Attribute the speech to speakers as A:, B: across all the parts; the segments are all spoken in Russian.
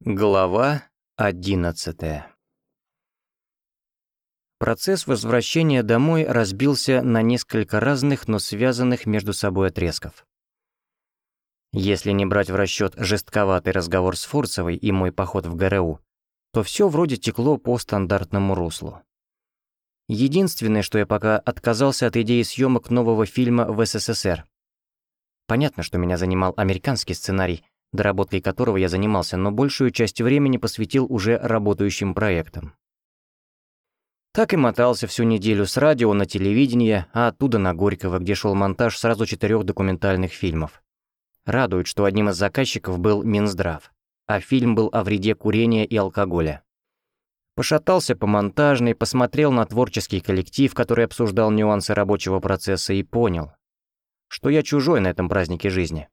A: Глава одиннадцатая Процесс возвращения домой разбился на несколько разных, но связанных между собой отрезков. Если не брать в расчет жестковатый разговор с Фурцевой и мой поход в ГРУ, то все вроде текло по стандартному руслу. Единственное, что я пока отказался от идеи съемок нового фильма в СССР. Понятно, что меня занимал американский сценарий, доработкой которого я занимался, но большую часть времени посвятил уже работающим проектам. Так и мотался всю неделю с радио на телевидение, а оттуда на Горького, где шел монтаж сразу четырех документальных фильмов. Радует, что одним из заказчиков был Минздрав, а фильм был о вреде курения и алкоголя. Пошатался по монтажной, посмотрел на творческий коллектив, который обсуждал нюансы рабочего процесса и понял, что я чужой на этом празднике жизни.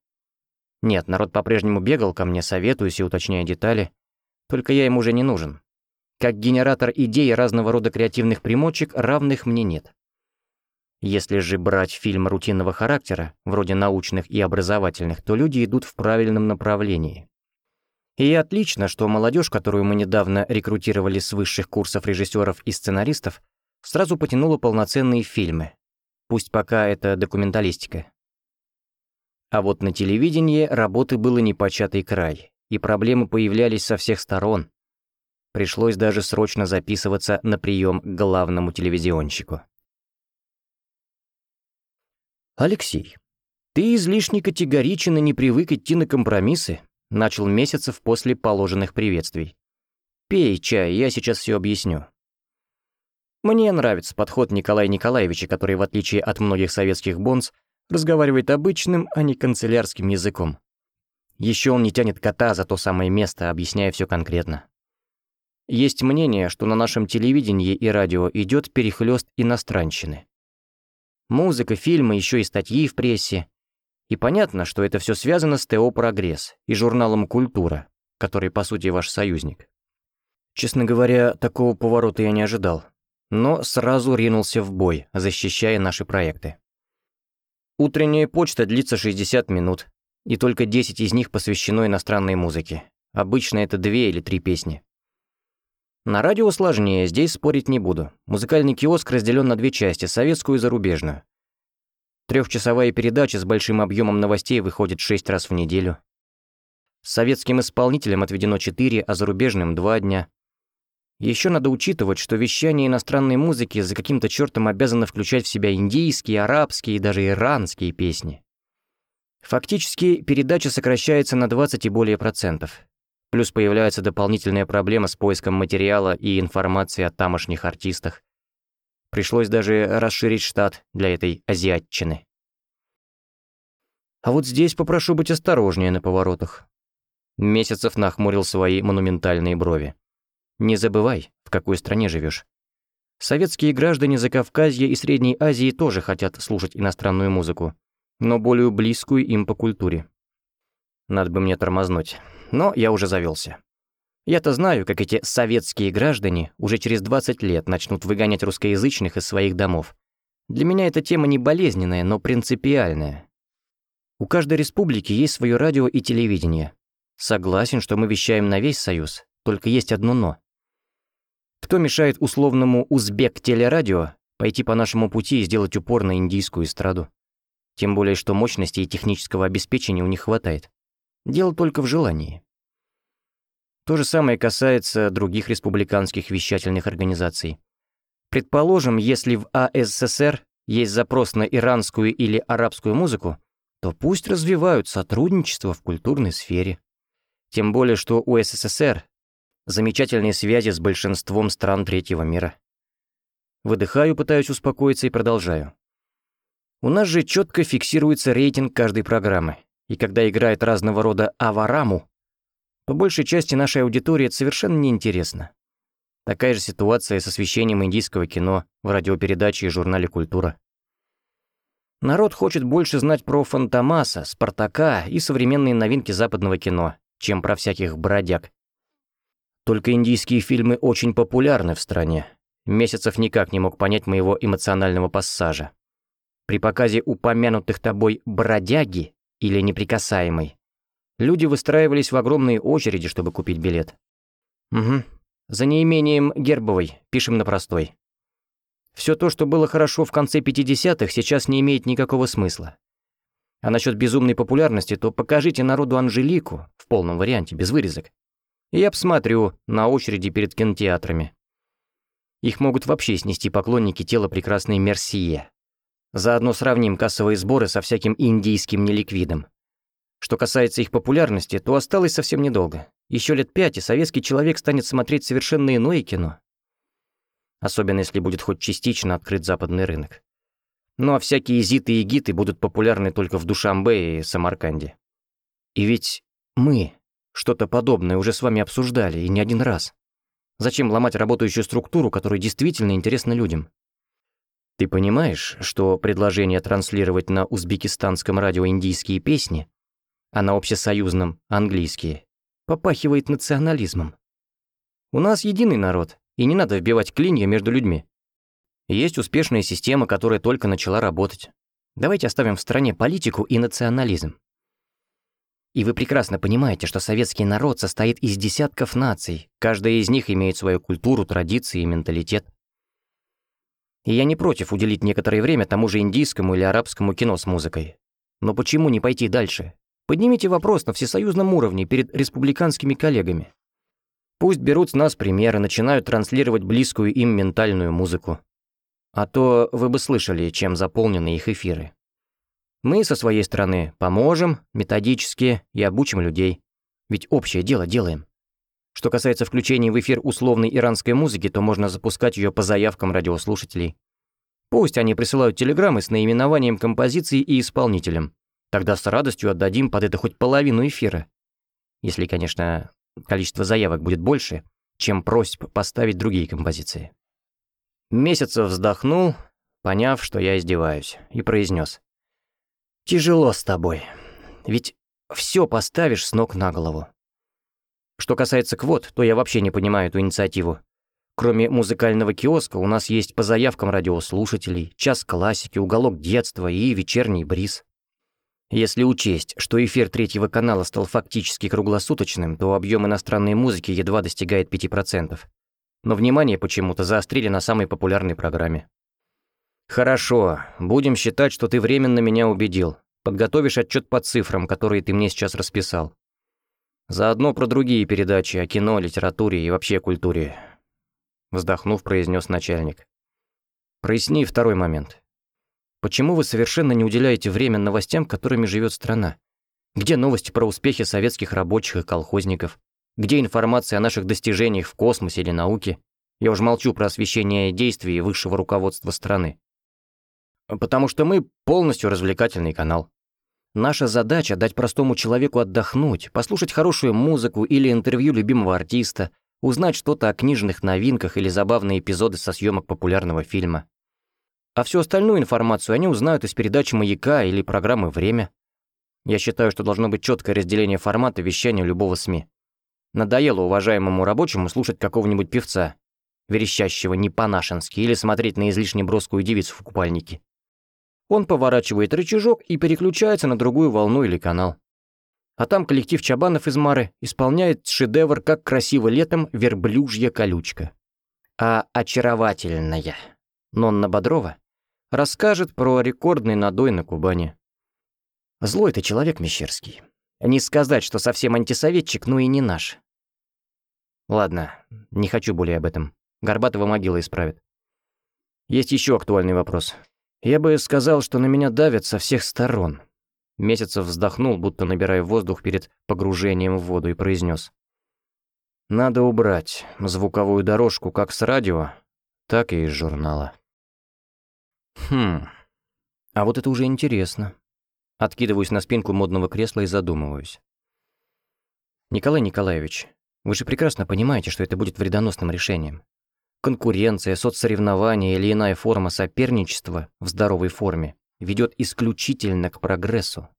A: Нет, народ по-прежнему бегал ко мне, советуясь и уточняя детали, только я им уже не нужен. Как генератор идей разного рода креативных примочек, равных мне нет. Если же брать фильм рутинного характера, вроде научных и образовательных, то люди идут в правильном направлении. И отлично, что молодежь, которую мы недавно рекрутировали с высших курсов режиссеров и сценаристов, сразу потянула полноценные фильмы. Пусть пока это документалистика. А вот на телевидении работы было непочатый край, и проблемы появлялись со всех сторон. Пришлось даже срочно записываться на прием к главному телевизионщику. «Алексей, ты излишне категоричен и не привык идти на компромиссы», Начал Месяцев после положенных приветствий. «Пей чай, я сейчас все объясню». Мне нравится подход Николая Николаевича, который, в отличие от многих советских бонс, разговаривает обычным, а не канцелярским языком. Еще он не тянет кота за то самое место, объясняя все конкретно. Есть мнение, что на нашем телевидении и радио идет перехлёст иностранщины. Музыка, фильмы, еще и статьи в прессе. И понятно, что это все связано с ТО «Прогресс» и журналом «Культура», который, по сути, ваш союзник. Честно говоря, такого поворота я не ожидал, но сразу ринулся в бой, защищая наши проекты. Утренняя почта длится 60 минут, и только 10 из них посвящено иностранной музыке. Обычно это две или три песни. На радио сложнее, здесь спорить не буду. Музыкальный киоск разделен на две части, советскую и зарубежную. Трехчасовая передача с большим объемом новостей выходит шесть раз в неделю. Советским исполнителям отведено четыре, а зарубежным — два дня. Еще надо учитывать, что вещание иностранной музыки за каким-то чертом обязано включать в себя индийские, арабские и даже иранские песни. Фактически, передача сокращается на 20 и более процентов. Плюс появляется дополнительная проблема с поиском материала и информации о тамошних артистах. Пришлось даже расширить штат для этой азиатчины. А вот здесь попрошу быть осторожнее на поворотах. Месяцев нахмурил свои монументальные брови. Не забывай, в какой стране живешь. Советские граждане Закавказья и Средней Азии тоже хотят слушать иностранную музыку, но более близкую им по культуре. Надо бы мне тормознуть, но я уже завелся. Я-то знаю, как эти советские граждане уже через 20 лет начнут выгонять русскоязычных из своих домов. Для меня эта тема не болезненная, но принципиальная. У каждой республики есть свое радио и телевидение. Согласен, что мы вещаем на весь Союз, только есть одно «но». Кто мешает условному узбек-телерадио пойти по нашему пути и сделать упор на индийскую эстраду? Тем более, что мощности и технического обеспечения у них хватает. Дело только в желании. То же самое касается других республиканских вещательных организаций. Предположим, если в АССР есть запрос на иранскую или арабскую музыку, то пусть развивают сотрудничество в культурной сфере. Тем более, что у СССР замечательные связи с большинством стран третьего мира. Выдыхаю, пытаюсь успокоиться и продолжаю. У нас же четко фиксируется рейтинг каждой программы, и когда играет разного рода авараму, по большей части нашей аудитории это совершенно неинтересно. Такая же ситуация с освещением индийского кино в радиопередаче и журнале «Культура». Народ хочет больше знать про Фантомаса, Спартака и современные новинки западного кино, чем про всяких бродяг. Только индийские фильмы очень популярны в стране. Месяцев никак не мог понять моего эмоционального пассажа. При показе упомянутых тобой «бродяги» или «неприкасаемый» Люди выстраивались в огромные очереди, чтобы купить билет. Угу. За неимением гербовой, пишем на простой. Все то, что было хорошо в конце 50-х, сейчас не имеет никакого смысла. А насчет безумной популярности, то покажите народу Анжелику в полном варианте, без вырезок. И я посмотрю на очереди перед кинотеатрами. Их могут вообще снести поклонники тела прекрасной Мерсие. Заодно сравним кассовые сборы со всяким индийским неликвидом. Что касается их популярности, то осталось совсем недолго. Еще лет пять, и советский человек станет смотреть совершенно иное кино особенно если будет хоть частично открыт западный рынок. Ну а всякие зиты и гиты будут популярны только в Душамбе и Самарканде. И ведь мы что-то подобное уже с вами обсуждали, и не один раз. Зачем ломать работающую структуру, которая действительно интересна людям? Ты понимаешь, что предложение транслировать на узбекистанском радио индийские песни, а на общесоюзном — английские, попахивает национализмом? У нас единый народ, и не надо вбивать клинья между людьми. Есть успешная система, которая только начала работать. Давайте оставим в стороне политику и национализм. И вы прекрасно понимаете, что советский народ состоит из десятков наций, каждая из них имеет свою культуру, традиции и менталитет. И я не против уделить некоторое время тому же индийскому или арабскому кино с музыкой. Но почему не пойти дальше? Поднимите вопрос на всесоюзном уровне перед республиканскими коллегами. Пусть берут с нас примеры, начинают транслировать близкую им ментальную музыку. А то вы бы слышали, чем заполнены их эфиры. Мы со своей стороны поможем методически и обучим людей. Ведь общее дело делаем. Что касается включения в эфир условной иранской музыки, то можно запускать ее по заявкам радиослушателей. Пусть они присылают телеграммы с наименованием композиции и исполнителем. Тогда с радостью отдадим под это хоть половину эфира. Если, конечно, количество заявок будет больше, чем просьб поставить другие композиции. Месяцев вздохнул, поняв, что я издеваюсь, и произнес: «Тяжело с тобой, ведь все поставишь с ног на голову. Что касается квот, то я вообще не понимаю эту инициативу. Кроме музыкального киоска у нас есть по заявкам радиослушателей, час классики, уголок детства и вечерний бриз. Если учесть, что эфир третьего канала стал фактически круглосуточным, то объем иностранной музыки едва достигает 5%. Но внимание почему-то заострили на самой популярной программе. «Хорошо, будем считать, что ты временно меня убедил. Подготовишь отчет по цифрам, которые ты мне сейчас расписал. Заодно про другие передачи о кино, литературе и вообще культуре». Вздохнув, произнес начальник. «Проясни второй момент. Почему вы совершенно не уделяете время новостям, которыми живет страна? Где новости про успехи советских рабочих и колхозников? Где информация о наших достижениях в космосе или науке? Я уж молчу про освещение действий высшего руководства страны. Потому что мы полностью развлекательный канал. Наша задача — дать простому человеку отдохнуть, послушать хорошую музыку или интервью любимого артиста, узнать что-то о книжных новинках или забавные эпизоды со съемок популярного фильма. А всю остальную информацию они узнают из передачи «Маяка» или программы «Время». Я считаю, что должно быть четкое разделение формата вещания любого СМИ. Надоело уважаемому рабочему слушать какого-нибудь певца, верещащего не по-нашенски, или смотреть на излишне броскую девицу в купальнике. Он поворачивает рычажок и переключается на другую волну или канал. А там коллектив Чабанов из Мары исполняет шедевр «Как красиво летом верблюжья колючка». А очаровательная Нонна Бодрова Расскажет про рекордный надой на Кубани. Злой ты человек, Мещерский. Не сказать, что совсем антисоветчик, но и не наш. Ладно, не хочу более об этом. Горбатова могила исправит. Есть еще актуальный вопрос. Я бы сказал, что на меня давят со всех сторон. Месяцев вздохнул, будто набирая воздух перед погружением в воду, и произнес: «Надо убрать звуковую дорожку как с радио, так и из журнала». Хм, а вот это уже интересно. Откидываюсь на спинку модного кресла и задумываюсь. Николай Николаевич, вы же прекрасно понимаете, что это будет вредоносным решением. Конкуренция, соцсоревнования или иная форма соперничества в здоровой форме ведет исключительно к прогрессу.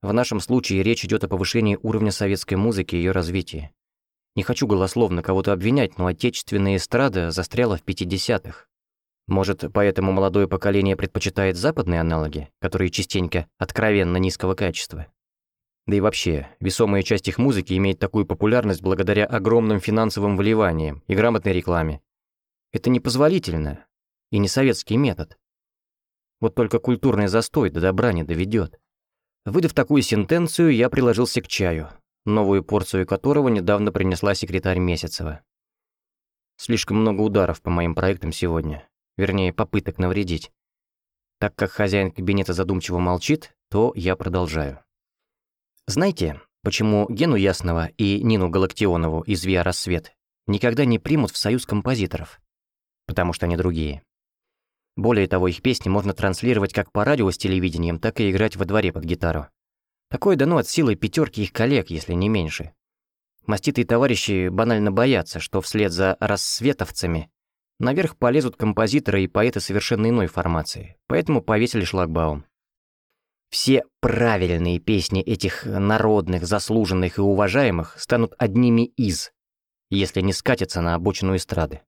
A: В нашем случае речь идет о повышении уровня советской музыки и ее развитии. Не хочу голословно кого-то обвинять, но отечественная эстрада застряла в 50-х. Может, поэтому молодое поколение предпочитает западные аналоги, которые частенько откровенно низкого качества? Да и вообще, весомая часть их музыки имеет такую популярность благодаря огромным финансовым вливаниям и грамотной рекламе. Это непозволительно и не советский метод. Вот только культурный застой до добра не доведет. Выдав такую сентенцию, я приложился к чаю, новую порцию которого недавно принесла секретарь Месяцева. Слишком много ударов по моим проектам сегодня, вернее, попыток навредить. Так как хозяин кабинета задумчиво молчит, то я продолжаю. Знаете, почему Гену Ясного и Нину Галактионову из «Виа Рассвет» никогда не примут в союз композиторов? Потому что они другие. Более того, их песни можно транслировать как по радио с телевидением, так и играть во дворе под гитару. Такое дано от силы пятерки их коллег, если не меньше. Маститые товарищи банально боятся, что вслед за рассветовцами наверх полезут композиторы и поэты совершенно иной формации, поэтому повесили шлагбаум. Все правильные песни этих народных, заслуженных и уважаемых станут одними из, если не скатятся на обочину эстрады.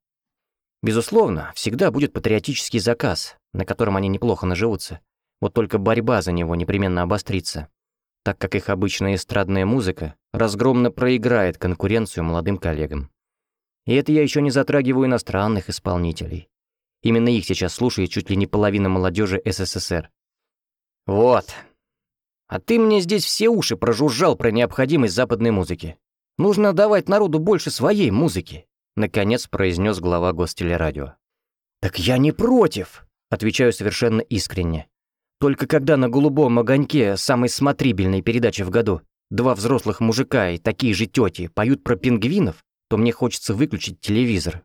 A: Безусловно, всегда будет патриотический заказ, на котором они неплохо наживутся. Вот только борьба за него непременно обострится, так как их обычная эстрадная музыка разгромно проиграет конкуренцию молодым коллегам. И это я еще не затрагиваю иностранных исполнителей. Именно их сейчас слушает чуть ли не половина молодежи СССР. Вот. А ты мне здесь все уши прожужжал про необходимость западной музыки. Нужно давать народу больше своей музыки. Наконец произнес глава гостелерадио. «Так я не против!» Отвечаю совершенно искренне. Только когда на голубом огоньке самой смотрибельной передачи в году два взрослых мужика и такие же тети поют про пингвинов, то мне хочется выключить телевизор.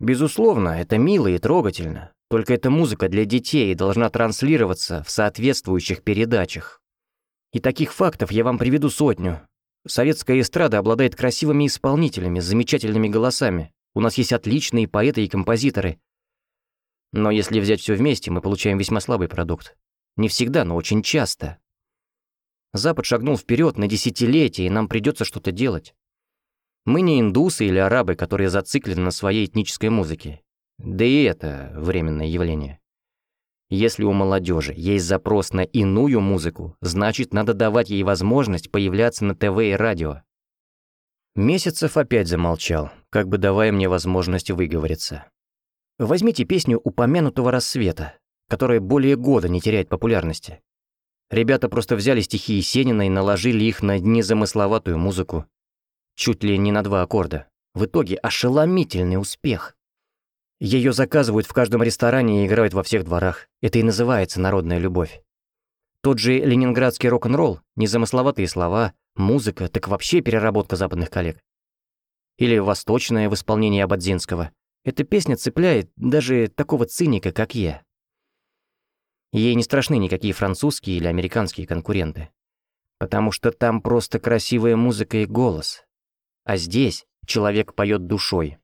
A: Безусловно, это мило и трогательно, только эта музыка для детей должна транслироваться в соответствующих передачах. И таких фактов я вам приведу сотню, Советская эстрада обладает красивыми исполнителями, замечательными голосами. У нас есть отличные поэты и композиторы. Но если взять все вместе, мы получаем весьма слабый продукт. Не всегда, но очень часто. Запад шагнул вперед на десятилетия, и нам придется что-то делать. Мы не индусы или арабы, которые зациклены на своей этнической музыке. Да и это временное явление. Если у молодежи есть запрос на иную музыку, значит, надо давать ей возможность появляться на ТВ и радио. Месяцев опять замолчал, как бы давая мне возможность выговориться. Возьмите песню упомянутого рассвета, которая более года не теряет популярности. Ребята просто взяли стихи Есенина и наложили их на незамысловатую музыку. Чуть ли не на два аккорда. В итоге ошеломительный успех. Ее заказывают в каждом ресторане и играют во всех дворах. Это и называется народная любовь. Тот же ленинградский рок-н-ролл, незамысловатые слова, музыка, так вообще переработка западных коллег. Или восточная в исполнении Абадзинского. Эта песня цепляет даже такого циника, как я. Ей не страшны никакие французские или американские конкуренты. Потому что там просто красивая музыка и голос. А здесь человек поет душой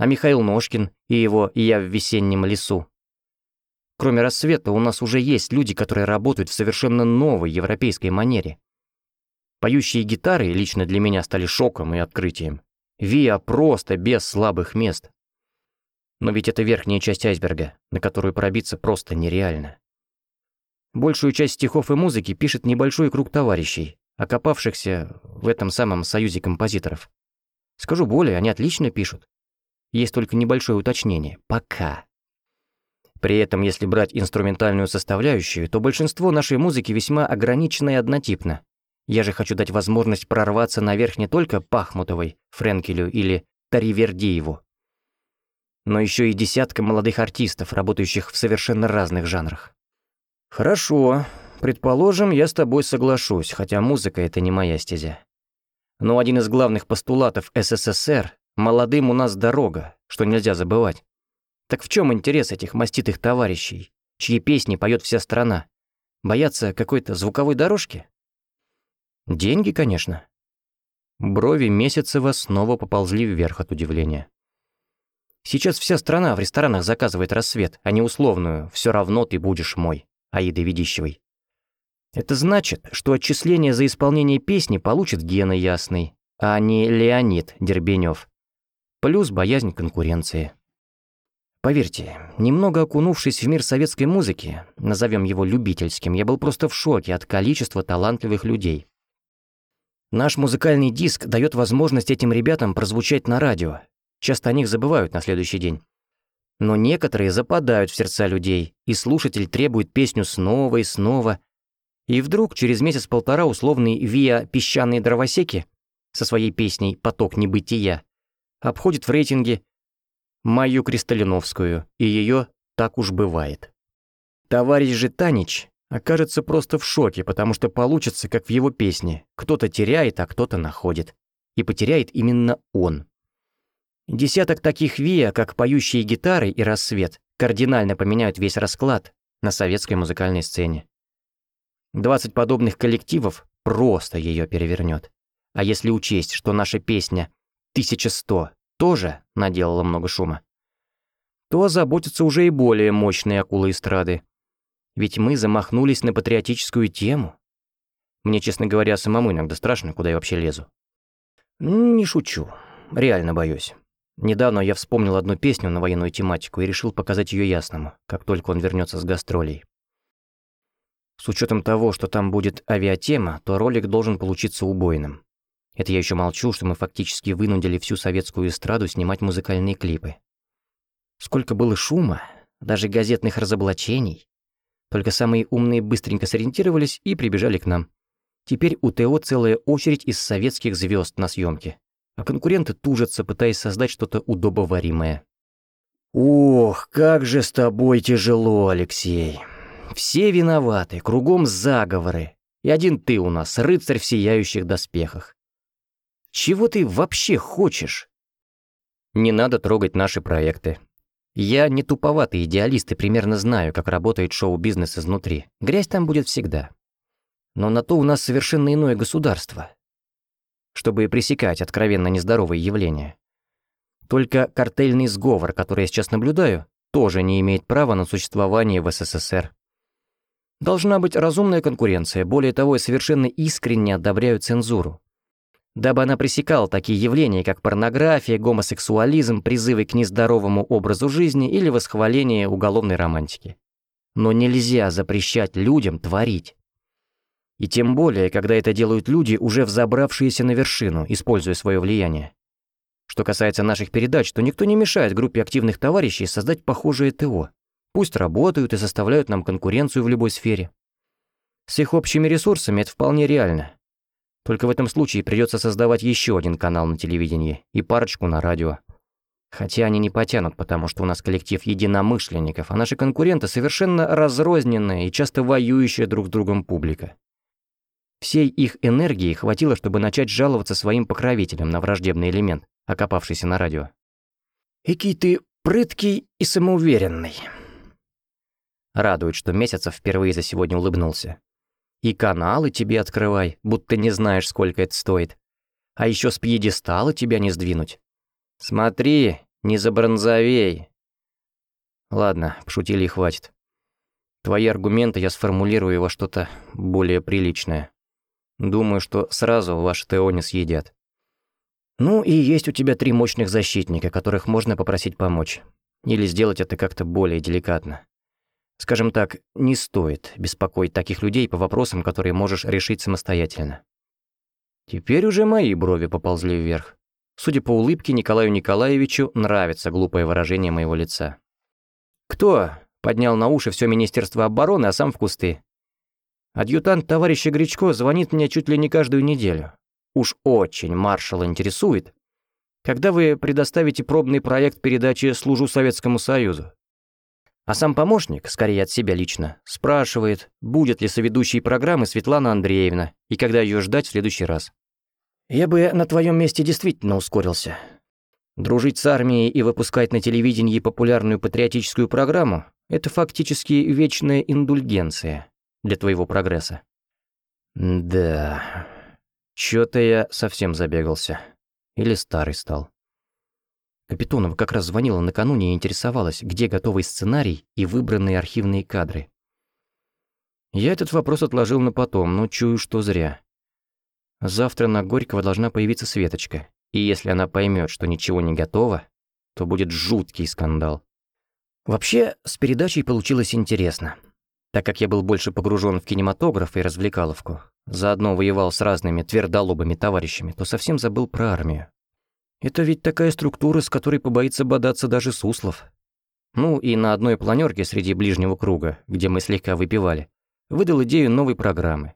A: а Михаил Ножкин и его «Я в весеннем лесу». Кроме рассвета, у нас уже есть люди, которые работают в совершенно новой европейской манере. Поющие гитары лично для меня стали шоком и открытием. Виа просто без слабых мест. Но ведь это верхняя часть айсберга, на которую пробиться просто нереально. Большую часть стихов и музыки пишет небольшой круг товарищей, окопавшихся в этом самом союзе композиторов. Скажу более, они отлично пишут. Есть только небольшое уточнение. Пока. При этом, если брать инструментальную составляющую, то большинство нашей музыки весьма ограничено и однотипно. Я же хочу дать возможность прорваться наверх не только Пахмутовой, Френкелю или Таривердиеву, но еще и десятка молодых артистов, работающих в совершенно разных жанрах. Хорошо, предположим, я с тобой соглашусь, хотя музыка — это не моя стезя. Но один из главных постулатов СССР Молодым у нас дорога, что нельзя забывать. Так в чем интерес этих маститых товарищей, чьи песни поет вся страна? Боятся какой-то звуковой дорожки? Деньги, конечно. Брови Месяцева снова поползли вверх от удивления. Сейчас вся страна в ресторанах заказывает рассвет, а не условную «все равно ты будешь мой» Аиды Ведищевой. Это значит, что отчисление за исполнение песни получит Гена Ясный, а не Леонид Дербенев плюс боязнь конкуренции. Поверьте, немного окунувшись в мир советской музыки, назовем его любительским, я был просто в шоке от количества талантливых людей. Наш музыкальный диск дает возможность этим ребятам прозвучать на радио. Часто о них забывают на следующий день. Но некоторые западают в сердца людей, и слушатель требует песню снова и снова. И вдруг через месяц-полтора условный Виа «Песчаные дровосеки» со своей песней «Поток небытия» обходит в рейтинге мою Кристалиновскую, и ее «Так уж бывает». Товарищ же Танич окажется просто в шоке, потому что получится, как в его песне. Кто-то теряет, а кто-то находит. И потеряет именно он. Десяток таких ВИА, как поющие гитары и рассвет, кардинально поменяют весь расклад на советской музыкальной сцене. 20 подобных коллективов просто ее перевернет. А если учесть, что наша песня 1100 тоже наделала много шума, то озаботятся уже и более мощные акулы эстрады. Ведь мы замахнулись на патриотическую тему. Мне, честно говоря, самому иногда страшно, куда я вообще лезу. Не шучу, реально боюсь. Недавно я вспомнил одну песню на военную тематику и решил показать ее ясному, как только он вернется с гастролей. С учетом того, что там будет авиатема, то ролик должен получиться убойным. Это я еще молчу, что мы фактически вынудили всю советскую эстраду снимать музыкальные клипы. Сколько было шума, даже газетных разоблачений. Только самые умные быстренько сориентировались и прибежали к нам. Теперь у ТО целая очередь из советских звезд на съемке, а конкуренты тужатся, пытаясь создать что-то удобоваримое. «Ох, как же с тобой тяжело, Алексей. Все виноваты, кругом заговоры. И один ты у нас, рыцарь в сияющих доспехах. Чего ты вообще хочешь?» «Не надо трогать наши проекты. Я не туповатый идеалист и примерно знаю, как работает шоу-бизнес изнутри. Грязь там будет всегда. Но на то у нас совершенно иное государство, чтобы пресекать откровенно нездоровые явления. Только картельный сговор, который я сейчас наблюдаю, тоже не имеет права на существование в СССР. Должна быть разумная конкуренция, более того, я совершенно искренне одобряю цензуру дабы она пресекала такие явления, как порнография, гомосексуализм, призывы к нездоровому образу жизни или восхваление уголовной романтики. Но нельзя запрещать людям творить. И тем более, когда это делают люди, уже взобравшиеся на вершину, используя свое влияние. Что касается наших передач, то никто не мешает группе активных товарищей создать похожее ТО. Пусть работают и составляют нам конкуренцию в любой сфере. С их общими ресурсами это вполне реально. Только в этом случае придется создавать еще один канал на телевидении и парочку на радио. Хотя они не потянут, потому что у нас коллектив единомышленников, а наши конкуренты совершенно разрозненная и часто воюющая друг с другом публика. Всей их энергии хватило, чтобы начать жаловаться своим покровителям на враждебный элемент, окопавшийся на радио. «Экий ты прыткий и самоуверенный». Радует, что Месяцев впервые за сегодня улыбнулся. И каналы тебе открывай, будто не знаешь, сколько это стоит. А еще с пьедестала тебя не сдвинуть. Смотри, не забронзовей. Ладно, пошутили и хватит. Твои аргументы я сформулирую во что-то более приличное. Думаю, что сразу ваши ТО не съедят. Ну и есть у тебя три мощных защитника, которых можно попросить помочь. Или сделать это как-то более деликатно. Скажем так, не стоит беспокоить таких людей по вопросам, которые можешь решить самостоятельно. Теперь уже мои брови поползли вверх. Судя по улыбке, Николаю Николаевичу нравится глупое выражение моего лица. «Кто?» — поднял на уши все Министерство обороны, а сам в кусты. «Адъютант товарища Гречко звонит мне чуть ли не каждую неделю. Уж очень маршал интересует. Когда вы предоставите пробный проект передачи «Служу Советскому Союзу»?» А сам помощник, скорее от себя лично, спрашивает, будет ли соведущей программы Светлана Андреевна и когда ее ждать в следующий раз. Я бы на твоем месте действительно ускорился. Дружить с армией и выпускать на телевидении популярную патриотическую программу — это фактически вечная индульгенция для твоего прогресса. Да, чё-то я совсем забегался. Или старый стал. Капитонова как раз звонила накануне и интересовалась, где готовый сценарий и выбранные архивные кадры. Я этот вопрос отложил на потом, но чую, что зря. Завтра на Горького должна появиться Светочка, и если она поймет, что ничего не готово, то будет жуткий скандал. Вообще, с передачей получилось интересно. Так как я был больше погружен в кинематограф и развлекаловку, заодно воевал с разными твердолобыми товарищами, то совсем забыл про армию. Это ведь такая структура, с которой побоится бодаться даже Суслов. Ну и на одной планерке среди ближнего круга, где мы слегка выпивали, выдал идею новой программы.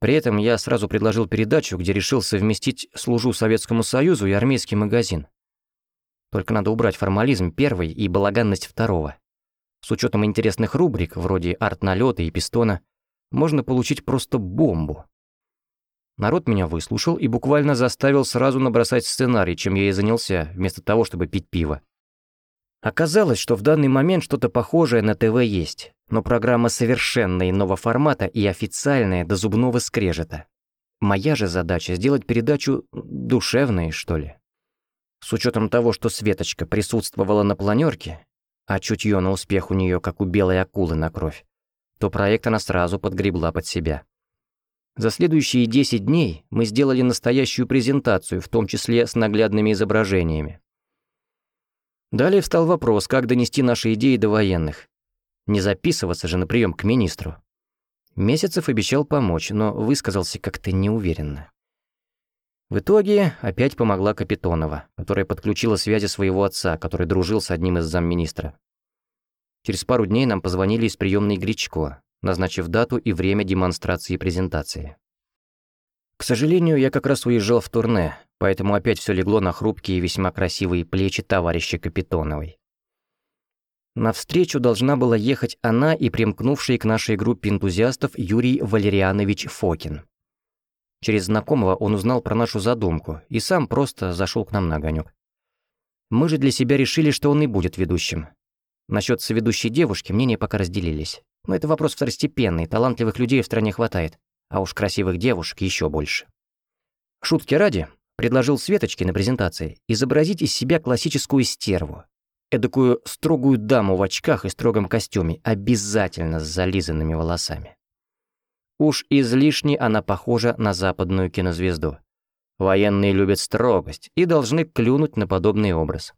A: При этом я сразу предложил передачу, где решил совместить «Служу Советскому Союзу» и армейский магазин. Только надо убрать формализм первой и балаганность второго. С учетом интересных рубрик, вроде арт-налета и пистона, можно получить просто бомбу. Народ меня выслушал и буквально заставил сразу набросать сценарий, чем я и занялся, вместо того, чтобы пить пиво. Оказалось, что в данный момент что-то похожее на ТВ есть, но программа совершенно иного формата и официальная до зубного скрежета. Моя же задача — сделать передачу душевной, что ли. С учетом того, что Светочка присутствовала на планерке, а чутье на успех у нее как у белой акулы на кровь, то проект она сразу подгребла под себя. За следующие 10 дней мы сделали настоящую презентацию, в том числе с наглядными изображениями. Далее встал вопрос, как донести наши идеи до военных. Не записываться же на прием к министру. Месяцев обещал помочь, но высказался как-то неуверенно. В итоге опять помогла Капитонова, которая подключила связи своего отца, который дружил с одним из замминистра. Через пару дней нам позвонили из приемной Гречко, назначив дату и время демонстрации и презентации. К сожалению, я как раз уезжал в турне, поэтому опять все легло на хрупкие и весьма красивые плечи товарища Капитоновой. На встречу должна была ехать она и примкнувший к нашей группе энтузиастов Юрий Валерианович Фокин. Через знакомого он узнал про нашу задумку и сам просто зашел к нам на огонек. Мы же для себя решили, что он и будет ведущим. Насчет соведущей девушки мнения пока разделились. Но это вопрос второстепенный, талантливых людей в стране хватает, а уж красивых девушек еще больше. Шутки ради, предложил Светочке на презентации изобразить из себя классическую стерву. Эдакую строгую даму в очках и строгом костюме, обязательно с зализанными волосами. Уж излишне она похожа на западную кинозвезду. Военные любят строгость и должны клюнуть на подобный образ.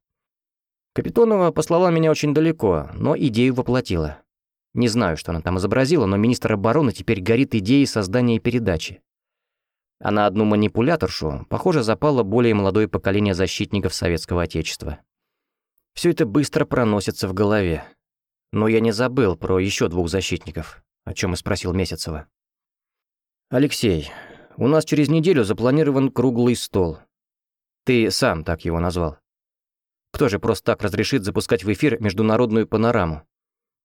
A: Капитонова послала меня очень далеко, но идею воплотила. Не знаю, что она там изобразила, но министр обороны теперь горит идеей создания передачи. А на одну манипуляторшу, похоже, запало более молодое поколение защитников Советского Отечества. Все это быстро проносится в голове. Но я не забыл про еще двух защитников, о чем и спросил Месяцева. «Алексей, у нас через неделю запланирован круглый стол. Ты сам так его назвал. Кто же просто так разрешит запускать в эфир международную панораму?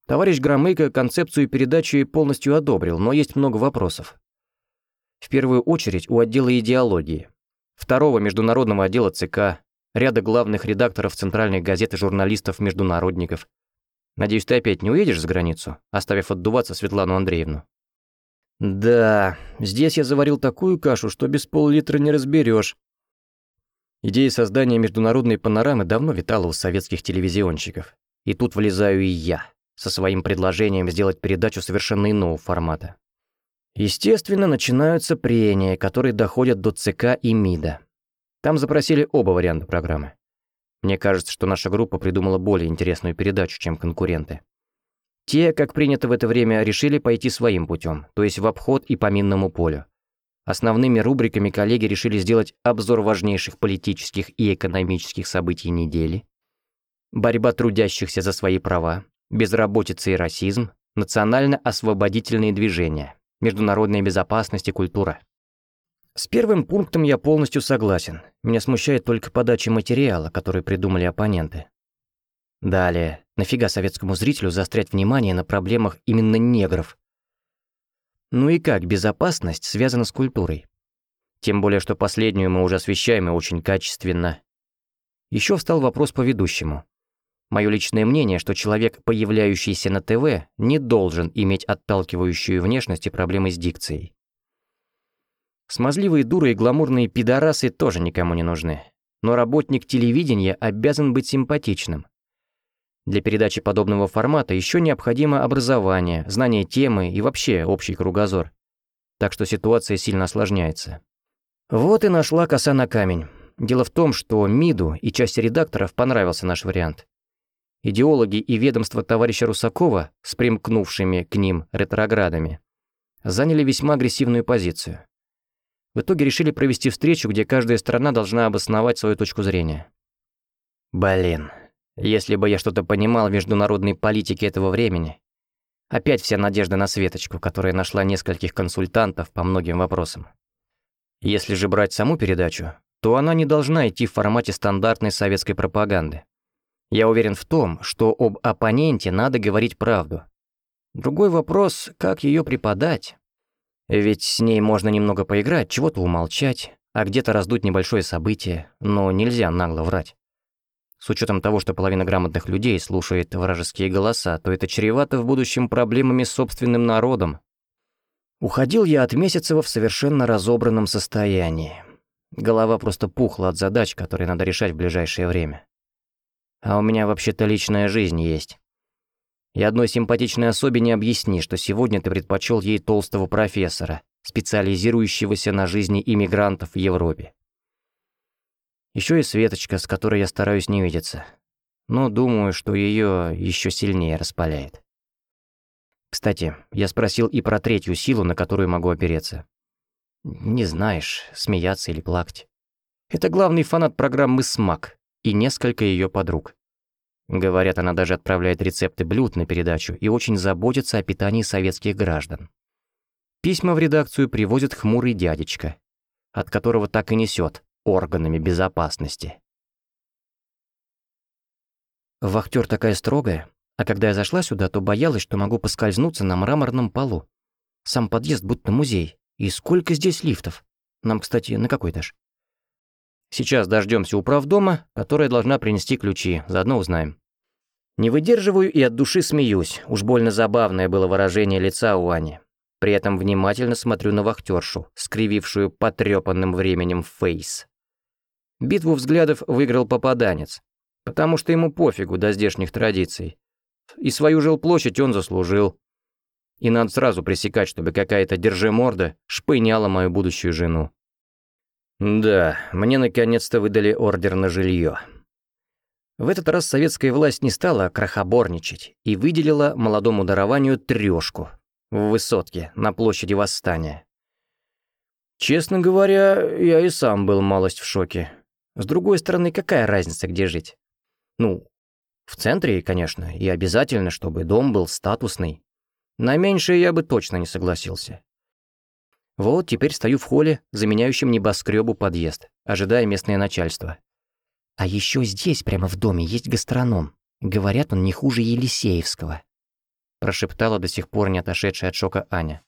A: Товарищ Громыко концепцию передачи полностью одобрил, но есть много вопросов. В первую очередь у отдела идеологии, второго международного отдела ЦК, ряда главных редакторов центральных газет и журналистов-международников. Надеюсь, ты опять не уедешь за границу, оставив отдуваться Светлану Андреевну? Да, здесь я заварил такую кашу, что без пол-литра не разберешь. Идея создания международной панорамы давно витала у советских телевизионщиков. И тут влезаю и я, со своим предложением сделать передачу совершенно иного формата. Естественно, начинаются прения, которые доходят до ЦК и МИДа. Там запросили оба варианта программы. Мне кажется, что наша группа придумала более интересную передачу, чем конкуренты. Те, как принято в это время, решили пойти своим путем, то есть в обход и по минному полю. Основными рубриками коллеги решили сделать обзор важнейших политических и экономических событий недели, борьба трудящихся за свои права, безработица и расизм, национально-освободительные движения, международная безопасность и культура. С первым пунктом я полностью согласен. Меня смущает только подача материала, который придумали оппоненты. Далее, нафига советскому зрителю заострять внимание на проблемах именно негров? Ну и как безопасность связана с культурой? Тем более, что последнюю мы уже освещаем и очень качественно. Еще встал вопрос по ведущему. Мое личное мнение, что человек, появляющийся на ТВ, не должен иметь отталкивающую внешность и проблемы с дикцией. Смазливые дуры и гламурные пидорасы тоже никому не нужны. Но работник телевидения обязан быть симпатичным. Для передачи подобного формата еще необходимо образование, знание темы и вообще общий кругозор. Так что ситуация сильно осложняется. Вот и нашла коса на камень. Дело в том, что МИДу и части редакторов понравился наш вариант. Идеологи и ведомство товарища Русакова с примкнувшими к ним ретроградами заняли весьма агрессивную позицию. В итоге решили провести встречу, где каждая страна должна обосновать свою точку зрения. Блин, если бы я что-то понимал в международной политике этого времени. Опять вся надежда на Светочку, которая нашла нескольких консультантов по многим вопросам. Если же брать саму передачу, то она не должна идти в формате стандартной советской пропаганды. Я уверен в том, что об оппоненте надо говорить правду. Другой вопрос, как ее преподать. Ведь с ней можно немного поиграть, чего-то умолчать, а где-то раздуть небольшое событие, но нельзя нагло врать. С учетом того, что половина грамотных людей слушает вражеские голоса, то это чревато в будущем проблемами с собственным народом. Уходил я от Месяцева в совершенно разобранном состоянии. Голова просто пухла от задач, которые надо решать в ближайшее время. А у меня вообще-то личная жизнь есть. И одной симпатичной особе не объясни, что сегодня ты предпочел ей толстого профессора, специализирующегося на жизни иммигрантов в Европе. Еще и Светочка, с которой я стараюсь не видеться. Но думаю, что ее еще сильнее распаляет. Кстати, я спросил и про третью силу, на которую могу опереться. Не знаешь, смеяться или плакать. Это главный фанат программы «СМАК» и несколько ее подруг. Говорят, она даже отправляет рецепты блюд на передачу и очень заботится о питании советских граждан. Письма в редакцию привозит хмурый дядечка, от которого так и несет органами безопасности. Вахтер такая строгая, а когда я зашла сюда, то боялась, что могу поскользнуться на мраморном полу. Сам подъезд будто музей. И сколько здесь лифтов? Нам, кстати, на какой этаж? Сейчас дождемся управдома, которая должна принести ключи, заодно узнаем. Не выдерживаю и от души смеюсь, уж больно забавное было выражение лица у Ани. При этом внимательно смотрю на вахтершу, скривившую потрепанным временем фейс. Битву взглядов выиграл попаданец, потому что ему пофигу до здешних традиций. И свою жилплощадь он заслужил. И надо сразу пресекать, чтобы какая-то держиморда шпыняла мою будущую жену. Да, мне наконец-то выдали ордер на жилье. В этот раз советская власть не стала крохоборничать и выделила молодому дарованию трешку в высотке на площади Восстания. Честно говоря, я и сам был малость в шоке. С другой стороны, какая разница, где жить? Ну, в центре, конечно, и обязательно, чтобы дом был статусный. На меньшее я бы точно не согласился. Вот теперь стою в холле, заменяющем небоскребу подъезд, ожидая местное начальство. А еще здесь, прямо в доме, есть гастроном. Говорят, он не хуже Елисеевского. Прошептала до сих пор не отошедшая от шока Аня.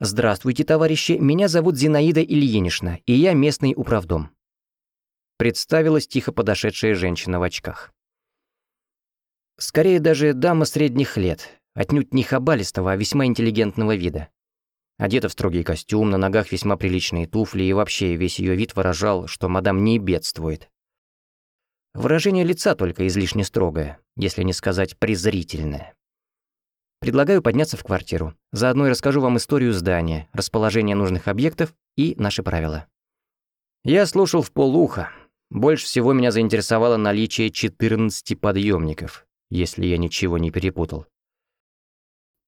A: «Здравствуйте, товарищи, меня зовут Зинаида Ильинична, и я местный управдом представилась тихо подошедшая женщина в очках. Скорее даже дама средних лет, отнюдь не хабалистого, а весьма интеллигентного вида. Одета в строгий костюм, на ногах весьма приличные туфли, и вообще весь ее вид выражал, что мадам не бедствует. Выражение лица только излишне строгое, если не сказать презрительное. Предлагаю подняться в квартиру. Заодно и расскажу вам историю здания, расположение нужных объектов и наши правила. Я слушал в полуха, больше всего меня заинтересовало наличие 14 подъемников, если я ничего не перепутал.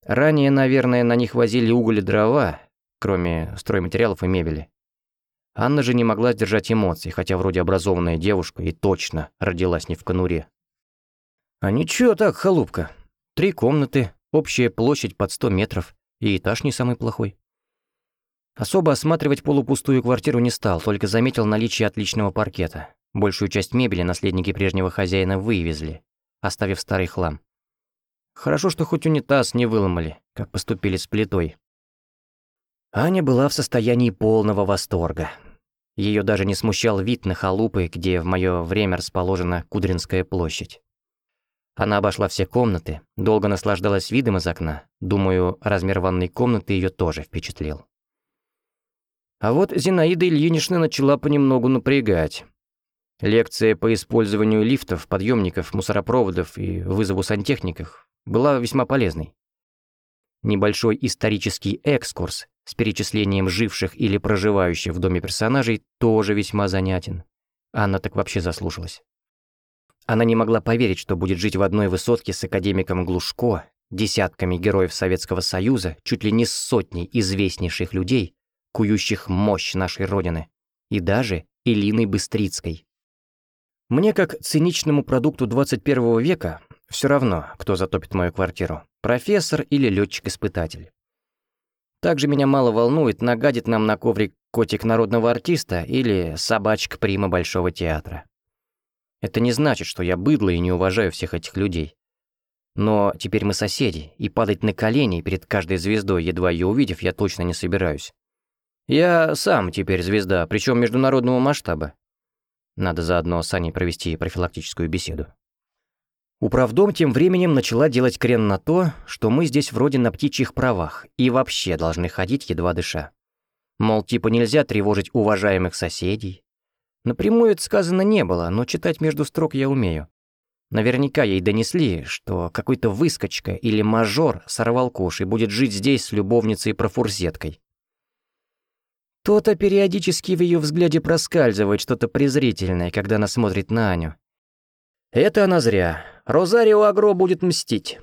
A: Ранее, наверное, на них возили уголь и дрова, кроме стройматериалов и мебели. Анна же не могла сдержать эмоций, хотя вроде образованная девушка и точно родилась не в конуре. А ничего так, халупка. Три комнаты, общая площадь под 100 метров и этаж не самый плохой. Особо осматривать полупустую квартиру не стал, только заметил наличие отличного паркета. Большую часть мебели наследники прежнего хозяина вывезли, оставив старый хлам. Хорошо, что хоть унитаз не выломали, как поступили с плитой. Аня была в состоянии полного восторга. Ее даже не смущал вид на халупы, где в мое время расположена Кудринская площадь. Она обошла все комнаты, долго наслаждалась видом из окна. Думаю, размер ванной комнаты ее тоже впечатлил. А вот Зинаида Ильинична начала понемногу напрягать. Лекция по использованию лифтов, подъемников, мусоропроводов и вызову сантехников была весьма полезной. Небольшой исторический экскурс с перечислением живших или проживающих в доме персонажей тоже весьма занятен. Анна так вообще заслушалась. Она не могла поверить, что будет жить в одной высотке с академиком Глушко, десятками героев Советского Союза, чуть ли не с сотней известнейших людей, кующих мощь нашей Родины, и даже Илиной Быстрицкой. Мне, как циничному продукту 21 века, все равно, кто затопит мою квартиру, профессор или летчик-испытатель. Также меня мало волнует, нагадит нам на коврик котик народного артиста или собачка прима Большого театра. Это не значит, что я быдло и не уважаю всех этих людей. Но теперь мы соседи, и падать на колени перед каждой звездой, едва ее увидев, я точно не собираюсь. Я сам теперь звезда, причем международного масштаба. Надо заодно с Аней провести профилактическую беседу. Управдом тем временем начала делать крен на то, что мы здесь вроде на птичьих правах и вообще должны ходить едва дыша. Мол, типа нельзя тревожить уважаемых соседей. Напрямую это сказано не было, но читать между строк я умею. Наверняка ей донесли, что какой-то выскочка или мажор сорвал кош и будет жить здесь с любовницей-профурсеткой. То-то периодически в ее взгляде проскальзывает что-то презрительное, когда она смотрит на Аню. Это она зря. Розарио Агро будет мстить.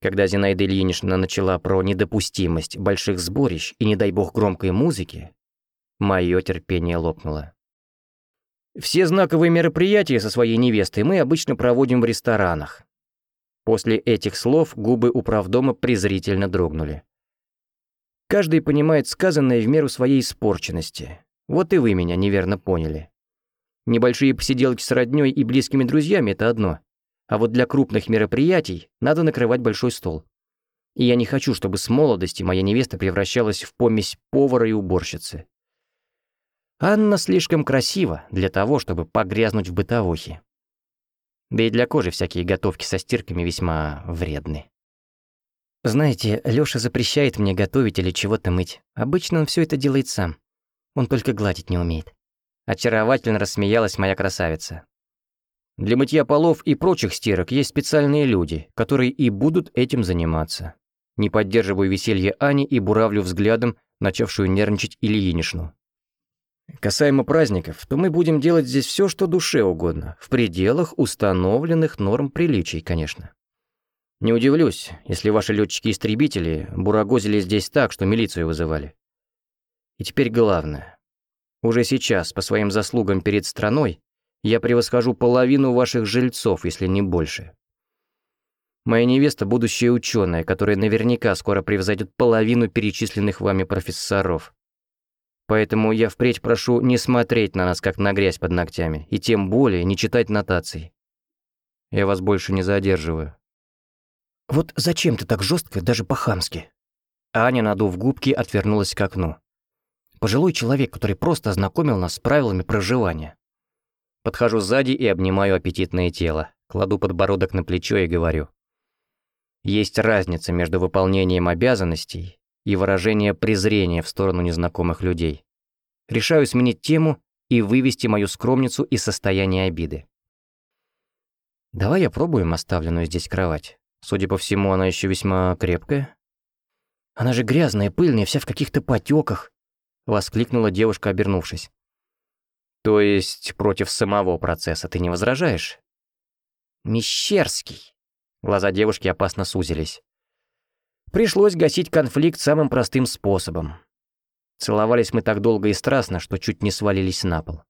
A: Когда Зинаида Ильинична начала про недопустимость больших сборищ и, не дай бог, громкой музыки, мое терпение лопнуло. Все знаковые мероприятия со своей невестой мы обычно проводим в ресторанах. После этих слов губы управдома презрительно дрогнули. Каждый понимает сказанное в меру своей испорченности. Вот и вы меня неверно поняли. Небольшие посиделки с роднёй и близкими друзьями – это одно. А вот для крупных мероприятий надо накрывать большой стол. И я не хочу, чтобы с молодости моя невеста превращалась в помесь повара и уборщицы. Анна слишком красива для того, чтобы погрязнуть в бытовухе. Да и для кожи всякие готовки со стирками весьма вредны. Знаете, Лёша запрещает мне готовить или чего-то мыть. Обычно он всё это делает сам. Он только гладить не умеет. Очаровательно рассмеялась моя красавица. Для мытья полов и прочих стирок есть специальные люди, которые и будут этим заниматься. Не поддерживаю веселье Ани и буравлю взглядом, начавшую нервничать Ильинишну. Касаемо праздников, то мы будем делать здесь все, что душе угодно, в пределах установленных норм приличий, конечно. Не удивлюсь, если ваши летчики-истребители бурагозили здесь так, что милицию вызывали. И теперь главное. Уже сейчас, по своим заслугам перед страной, я превосхожу половину ваших жильцов, если не больше. Моя невеста – будущая ученая, которая наверняка скоро превзойдет половину перечисленных вами профессоров. Поэтому я впредь прошу не смотреть на нас, как на грязь под ногтями, и тем более не читать нотаций. Я вас больше не задерживаю. Вот зачем ты так жестко, даже по-хамски? Аня, надув губки, отвернулась к окну. Пожилой человек, который просто ознакомил нас с правилами проживания. Подхожу сзади и обнимаю аппетитное тело, кладу подбородок на плечо и говорю. Есть разница между выполнением обязанностей и выражением презрения в сторону незнакомых людей. Решаю сменить тему и вывести мою скромницу из состояния обиды. Давай я пробуем оставленную здесь кровать. Судя по всему, она еще весьма крепкая. Она же грязная, пыльная, вся в каких-то потеках. — воскликнула девушка, обернувшись. «То есть против самого процесса ты не возражаешь?» «Мещерский!» Глаза девушки опасно сузились. Пришлось гасить конфликт самым простым способом. Целовались мы так долго и страстно, что чуть не свалились на пол.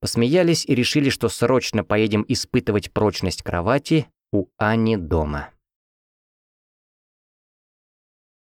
A: Посмеялись и решили, что срочно поедем испытывать прочность кровати у Ани дома.